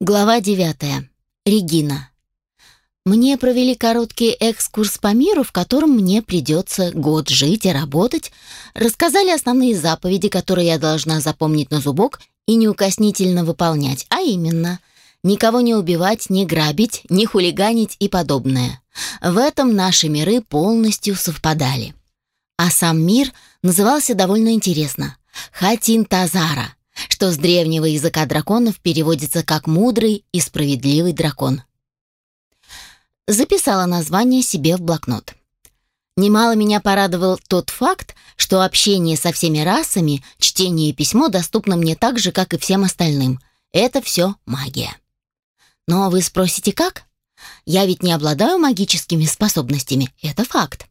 Глава 9. Регина. Мне провели короткий экскурс по миру, в котором мне придется год жить и работать, рассказали основные заповеди, которые я должна запомнить на зубок и неукоснительно выполнять, а именно никого не убивать, не грабить, не хулиганить и подобное. В этом наши миры полностью совпадали. А сам мир назывался довольно интересно – Хатин Тазара – что с древнего языка драконов переводится как «мудрый и справедливый дракон». Записала название себе в блокнот. Немало меня порадовал тот факт, что общение со всеми расами, чтение и письмо доступно мне так же, как и всем остальным. Это все магия. Но вы спросите, как? Я ведь не обладаю магическими способностями, это факт.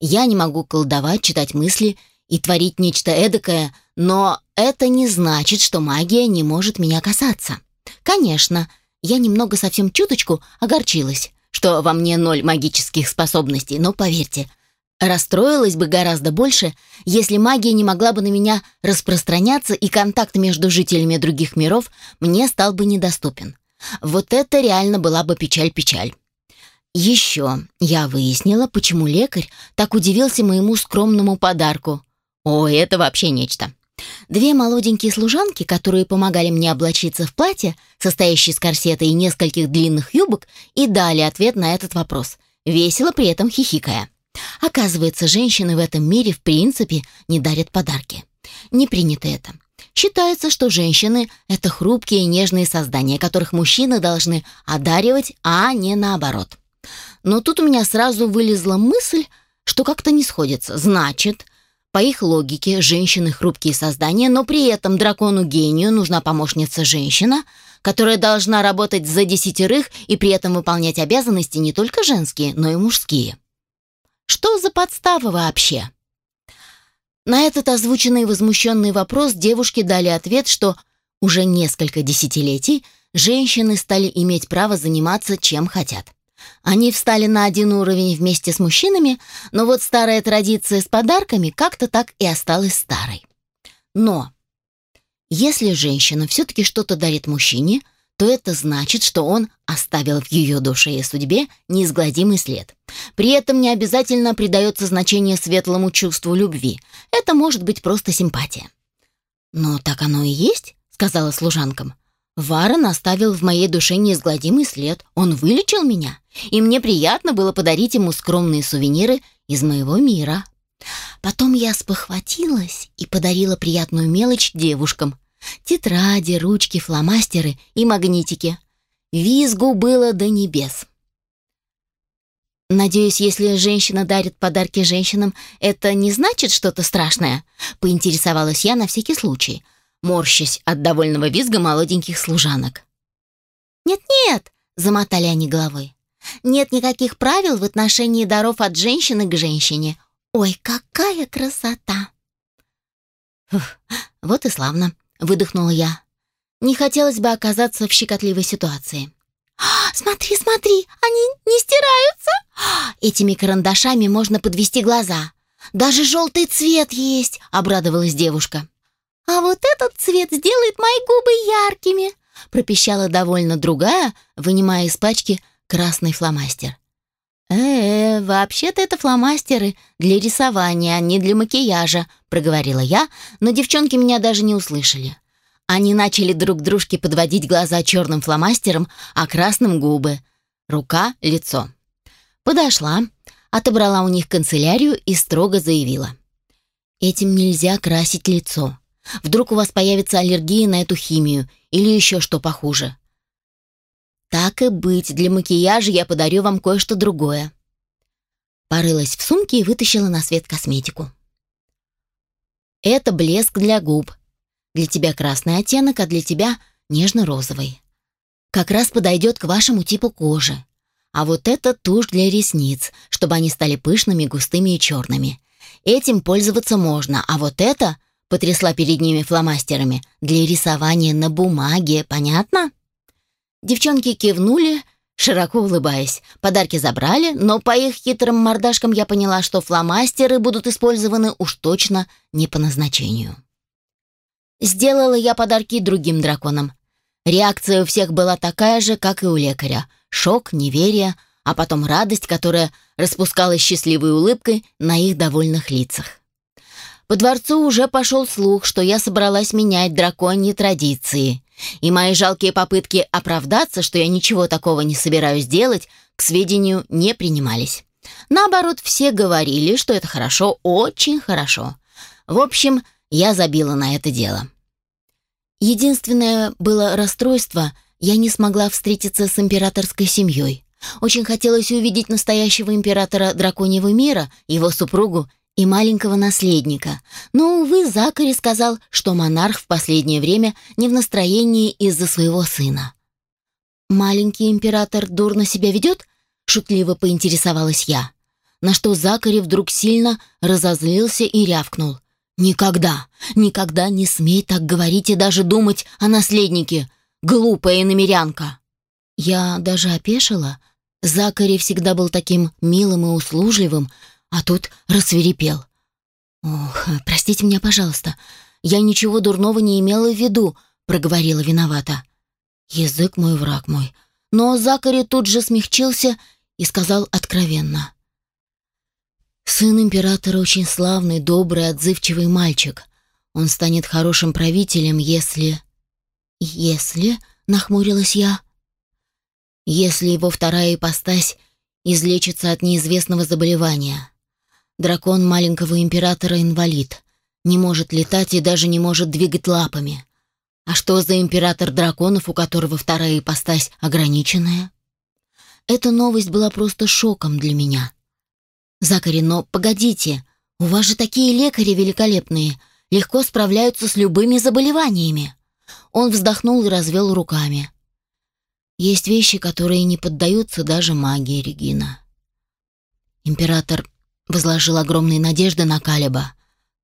Я не могу колдовать, читать мысли и творить нечто эдакое, но это не значит, что магия не может меня касаться. Конечно, я немного совсем чуточку огорчилась, что во мне ноль магических способностей, но поверьте, расстроилась бы гораздо больше, если магия не могла бы на меня распространяться и контакт между жителями других миров мне стал бы недоступен. Вот это реально была бы печаль-печаль. Еще я выяснила, почему лекарь так удивился моему скромному подарку – о, это вообще нечто. Две молоденькие служанки, которые помогали мне облачиться в платье, состоящее из корсета и нескольких длинных юбок, и дали ответ на этот вопрос, весело при этом хихикая. Оказывается, женщины в этом мире в принципе не дарят подарки. Не принято это. Считается, что женщины — это хрупкие и нежные создания, которых мужчины должны одаривать, а не наоборот. Но тут у меня сразу вылезла мысль, что как-то не сходится. Значит, по их логике, женщины хрупкие создания, но при этом дракону-гению нужна помощница-женщина, которая должна работать за десятерых и при этом выполнять обязанности не только женские, но и мужские. Что за подстава вообще? На этот озвученный возмущенный вопрос девушки дали ответ, что уже несколько десятилетий женщины стали иметь право заниматься чем хотят. Они встали на один уровень вместе с мужчинами, но вот старая традиция с подарками как-то так и осталась старой. Но если женщина все-таки что-то дарит мужчине, то это значит, что он оставил в ее душе и судьбе неизгладимый след. При этом не обязательно придается значение светлому чувству любви. Это может быть просто симпатия. «Но так оно и есть», — сказала служанкам. Варен оставил в моей душе неизгладимый след. Он вылечил меня, и мне приятно было подарить ему скромные сувениры из моего мира. Потом я спохватилась и подарила приятную мелочь девушкам. Тетради, ручки, фломастеры и магнитики. Визгу было до небес. «Надеюсь, если женщина дарит подарки женщинам, это не значит что-то страшное?» — поинтересовалась я на всякий случай, морщась от довольного визга молоденьких служанок. «Нет-нет», — замотали они головой, — «нет никаких правил в отношении даров от женщины к женщине. Ой, какая красота!» Фух, «Вот и славно», — выдохнула я. «Не хотелось бы оказаться в щекотливой ситуации». «А, «Смотри, смотри, они не стираются!» «Этими карандашами можно подвести глаза. Даже желтый цвет есть!» — обрадовалась девушка. «А вот этот цвет сделает мои губы яркими», пропищала довольно другая, вынимая из пачки красный фломастер. «Э, -э вообще-то это фломастеры для рисования, а не для макияжа», проговорила я, но девчонки меня даже не услышали. Они начали друг дружке подводить глаза черным фломастером, а красным губы. Рука, лицо. Подошла, отобрала у них канцелярию и строго заявила. «Этим нельзя красить лицо. Вдруг у вас появится аллергия на эту химию или еще что похуже. Так и быть, для макияжа я подарю вам кое-что другое. Порылась в сумке и вытащила на свет косметику. Это блеск для губ. Для тебя красный оттенок, а для тебя нежно-розовый. Как раз подойдет к вашему типу кожи. А вот это тушь для ресниц, чтобы они стали пышными, густыми и черными. Этим пользоваться можно, а вот это потрясла перед ними фломастерами, для рисования на бумаге, понятно? Девчонки кивнули, широко улыбаясь. Подарки забрали, но по их хитрым мордашкам я поняла, что фломастеры будут использованы уж точно не по назначению. Сделала я подарки другим драконам. Реакция у всех была такая же, как и у лекаря. Шок, неверие, а потом радость, которая распускалась счастливой улыбкой на их довольных лицах. По дворцу уже пошел слух, что я собралась менять драконьи традиции. И мои жалкие попытки оправдаться, что я ничего такого не собираюсь делать, к сведению не принимались. Наоборот, все говорили, что это хорошо, очень хорошо. В общем, я забила на это дело. Единственное было расстройство, я не смогла встретиться с императорской семьей. Очень хотелось увидеть настоящего императора драконьего мира, его супругу и маленького наследника. Но, увы, Закари сказал, что монарх в последнее время не в настроении из-за своего сына. «Маленький император дурно себя ведет?» — шутливо поинтересовалась я. На что Закари вдруг сильно разозлился и рявкнул. «Никогда, никогда не смей так говорить и даже думать о наследнике, глупая иномерянка!» Я даже опешила. Закари всегда был таким милым и услужливым, а тут рассверепел. «Ох, простите меня, пожалуйста, я ничего дурного не имела в виду», — проговорила виновата. «Язык мой, враг мой». Но Закари тут же смягчился и сказал откровенно. «Сын императора очень славный, добрый, отзывчивый мальчик. Он станет хорошим правителем, если...» «Если...» — нахмурилась я. «Если его вторая ипостась излечится от неизвестного заболевания. Дракон маленького императора инвалид, не может летать и даже не может двигать лапами. А что за император драконов, у которого вторая ипостась ограниченная? Эта новость была просто шоком для меня. Закари, но погодите, у вас же такие лекари великолепные, легко справляются с любыми заболеваниями. Он вздохнул и развел руками. Есть вещи, которые не поддаются даже магии, Регина. Император возложил огромные надежды на Калиба.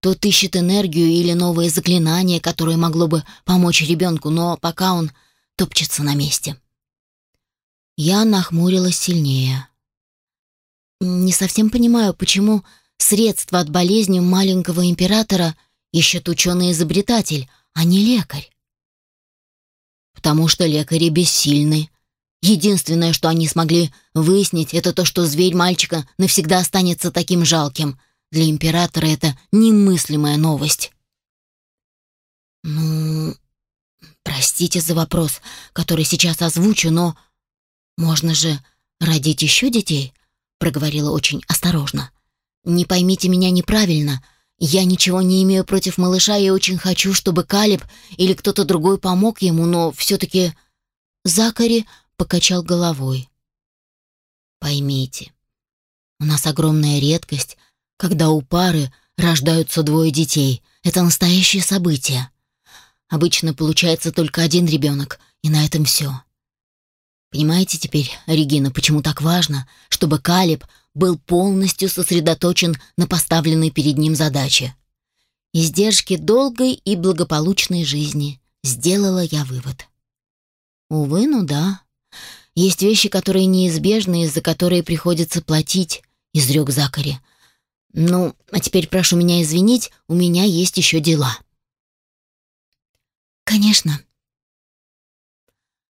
Тот ищет энергию или новые заклинания, которое могло бы помочь ребенку, но пока он топчется на месте. Я нахмурилась сильнее. Не совсем понимаю, почему средства от болезни маленького императора ищет ученый-изобретатель, а не лекарь. Потому что лекари бессильны, Единственное, что они смогли выяснить, это то, что зверь мальчика навсегда останется таким жалким. Для императора это немыслимая новость. Ну, простите за вопрос, который сейчас озвучу, но можно же родить еще детей, проговорила очень осторожно. Не поймите меня неправильно. Я ничего не имею против малыша и очень хочу, чтобы Калиб или кто-то другой помог ему, но все-таки Закари покачал головой. Поймите, у нас огромная редкость, когда у пары рождаются двое детей. Это настоящее событие. Обычно получается только один ребенок, и на этом все. Понимаете теперь, Регина, почему так важно, чтобы Калиб был полностью сосредоточен на поставленной перед ним задаче? Издержки долгой и благополучной жизни. Сделала я вывод. Увы, ну да, есть вещи, которые неизбежны, из-за которые приходится платить, изрек Закари. Ну, а теперь прошу меня извинить, у меня есть еще дела. Конечно.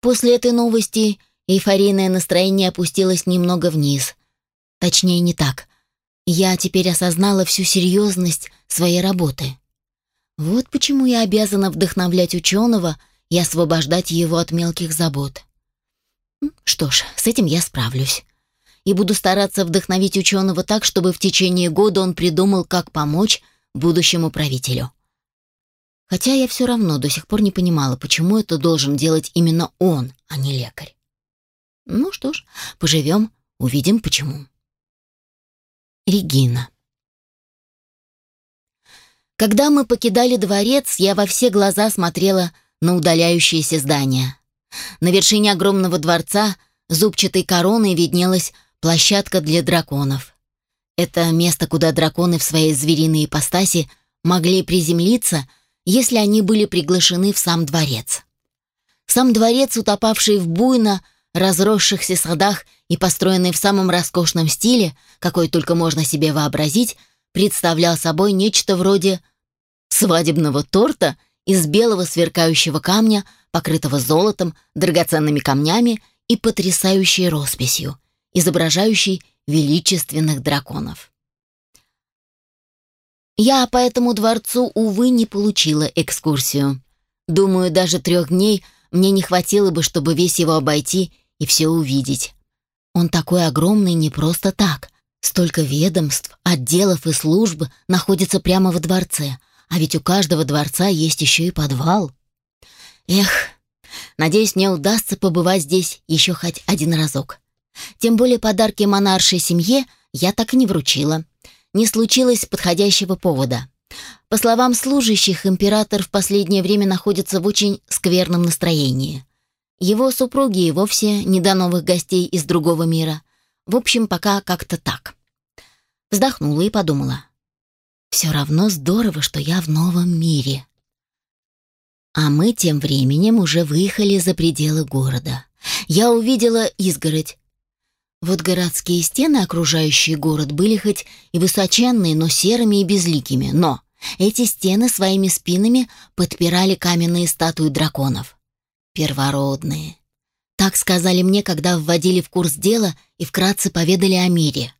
После этой новости эйфорийное настроение опустилось немного вниз. Точнее, не так. Я теперь осознала всю серьезность своей работы. Вот почему я обязана вдохновлять ученого и освобождать его от мелких забот. Что ж, с этим я справлюсь. И буду стараться вдохновить ученого так, чтобы в течение года он придумал, как помочь будущему правителю. Хотя я все равно до сих пор не понимала, почему это должен делать именно он, а не лекарь. Ну что ж, поживем, увидим почему. Регина. Когда мы покидали дворец, я во все глаза смотрела на удаляющееся здание. На вершине огромного дворца зубчатой короной виднелась площадка для драконов. Это место, куда драконы в своей звериной ипостаси могли приземлиться, если они были приглашены в сам дворец. Сам дворец, утопавший в буйно разросшихся садах и построенный в самом роскошном стиле, какой только можно себе вообразить, представлял собой нечто вроде свадебного торта из белого сверкающего камня, покрытого золотом, драгоценными камнями и потрясающей росписью, изображающей величественных драконов. Я по этому дворцу, увы, не получила экскурсию. Думаю, даже трех дней мне не хватило бы, чтобы весь его обойти и все увидеть. Он такой огромный не просто так. Столько ведомств, отделов и служб находится прямо во дворце, а ведь у каждого дворца есть еще и подвал. Эх, надеюсь, мне удастся побывать здесь еще хоть один разок. Тем более подарки монаршей семье я так и не вручила. Не случилось подходящего повода. По словам служащих, император в последнее время находится в очень скверном настроении. Его супруги и вовсе не до новых гостей из другого мира. В общем, пока как-то так. Вздохнула и подумала. Все равно здорово, что я в новом мире. А мы тем временем уже выехали за пределы города. Я увидела изгородь. Вот городские стены, окружающие город, были хоть и высоченные, но серыми и безликими. Но эти стены своими спинами подпирали каменные статуи драконов первородные. Так сказали мне, когда вводили в курс дела и вкратце поведали о мире.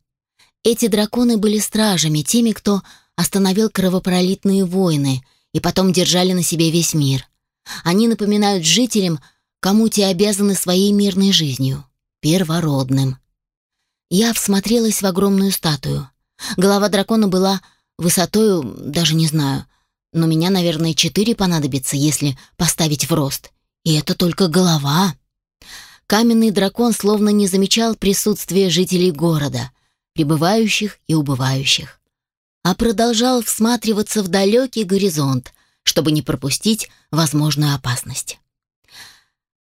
Эти драконы были стражами, теми, кто остановил кровопролитные войны и потом держали на себе весь мир. Они напоминают жителям, кому те обязаны своей мирной жизнью, первородным. Я всмотрелась в огромную статую. Голова дракона была высотою, даже не знаю, но меня, наверное, четыре понадобится, если поставить в рост. И это только голова. Каменный дракон словно не замечал присутствия жителей города, прибывающих и убывающих, а продолжал всматриваться в далекий горизонт, чтобы не пропустить возможную опасность.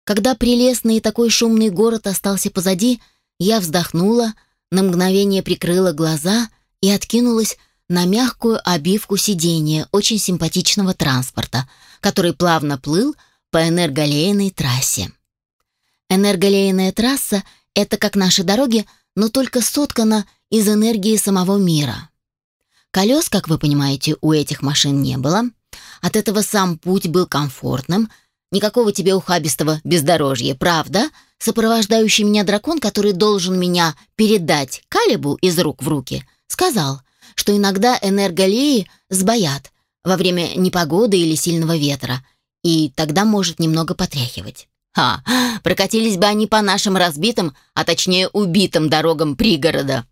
Когда прелестный и такой шумный город остался позади, я вздохнула, на мгновение прикрыла глаза и откинулась на мягкую обивку сиденья очень симпатичного транспорта, который плавно плыл по энерголейной трассе. Энерголейная трасса — это как наши дороги, но только соткана из энергии самого мира. Колес, как вы понимаете, у этих машин не было. От этого сам путь был комфортным. Никакого тебе ухабистого бездорожья, правда? Сопровождающий меня дракон, который должен меня передать Калибу из рук в руки, сказал, что иногда энерголеи сбоят во время непогоды или сильного ветра — и тогда может немного потряхивать. Ха, прокатились бы они по нашим разбитым, а точнее убитым дорогам пригорода.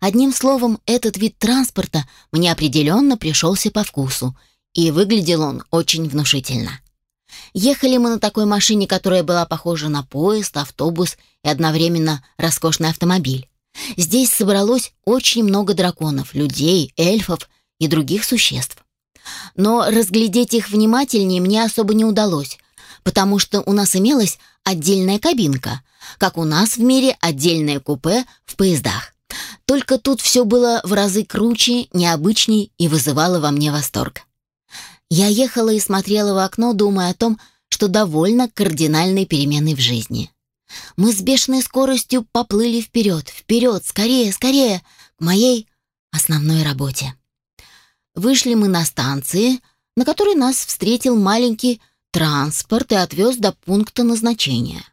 Одним словом, этот вид транспорта мне определенно пришелся по вкусу, и выглядел он очень внушительно. Ехали мы на такой машине, которая была похожа на поезд, автобус и одновременно роскошный автомобиль. Здесь собралось очень много драконов, людей, эльфов и других существ. Но разглядеть их внимательнее мне особо не удалось, потому что у нас имелась отдельная кабинка, как у нас в мире отдельное купе в поездах. Только тут все было в разы круче, необычней и вызывало во мне восторг. Я ехала и смотрела в окно, думая о том, что довольно кардинальной переменой в жизни. Мы с бешеной скоростью поплыли вперед, вперед, скорее, скорее, к моей основной работе. Вышли мы на станции, на которой нас встретил маленький транспорт и отвез до пункта назначения.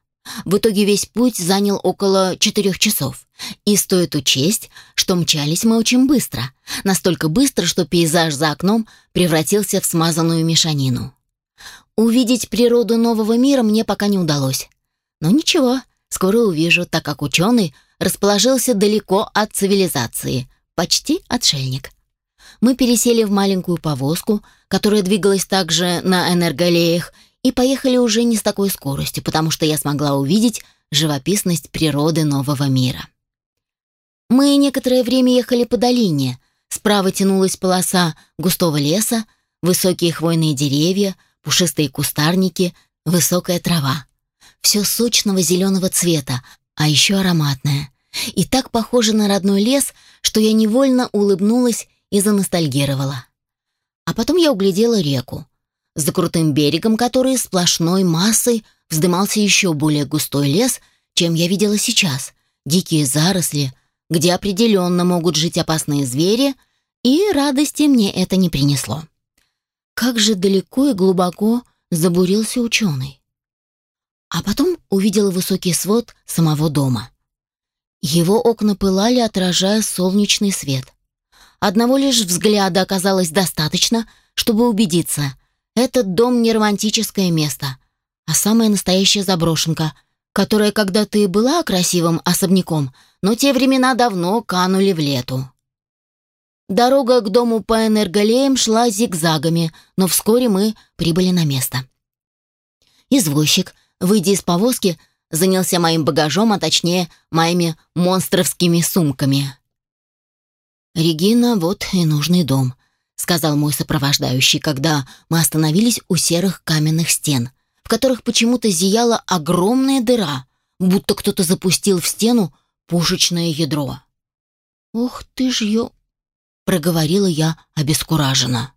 В итоге весь путь занял около четырех часов. И стоит учесть, что мчались мы очень быстро. Настолько быстро, что пейзаж за окном превратился в смазанную мешанину. Увидеть природу нового мира мне пока не удалось. Но ничего, скоро увижу, так как ученый расположился далеко от цивилизации, почти отшельник мы пересели в маленькую повозку, которая двигалась также на энерголеях, и поехали уже не с такой скоростью, потому что я смогла увидеть живописность природы нового мира. Мы некоторое время ехали по долине. Справа тянулась полоса густого леса, высокие хвойные деревья, пушистые кустарники, высокая трава. Все сочного зеленого цвета, а еще ароматное. И так похоже на родной лес, что я невольно улыбнулась и заностальгировала. А потом я углядела реку. За крутым берегом которой сплошной массой вздымался еще более густой лес, чем я видела сейчас. Дикие заросли, где определенно могут жить опасные звери, и радости мне это не принесло. как же далеко и глубоко забурился ученый. А потом увидела высокий свод самого дома. Его окна пылали, отражая солнечный свет. Одного лишь взгляда оказалось достаточно, чтобы убедиться, этот дом не романтическое место, а самая настоящая заброшенка, которая когда-то и была красивым особняком, но те времена давно канули в лету. Дорога к дому по энерголеям шла зигзагами, но вскоре мы прибыли на место. Извозчик, выйдя из повозки, занялся моим багажом, а точнее, моими монстровскими сумками. «Регина, вот и нужный дом», — сказал мой сопровождающий, когда мы остановились у серых каменных стен, в которых почему-то зияла огромная дыра, будто кто-то запустил в стену пушечное ядро. «Ох ты ж ё...» — проговорила я обескураженно.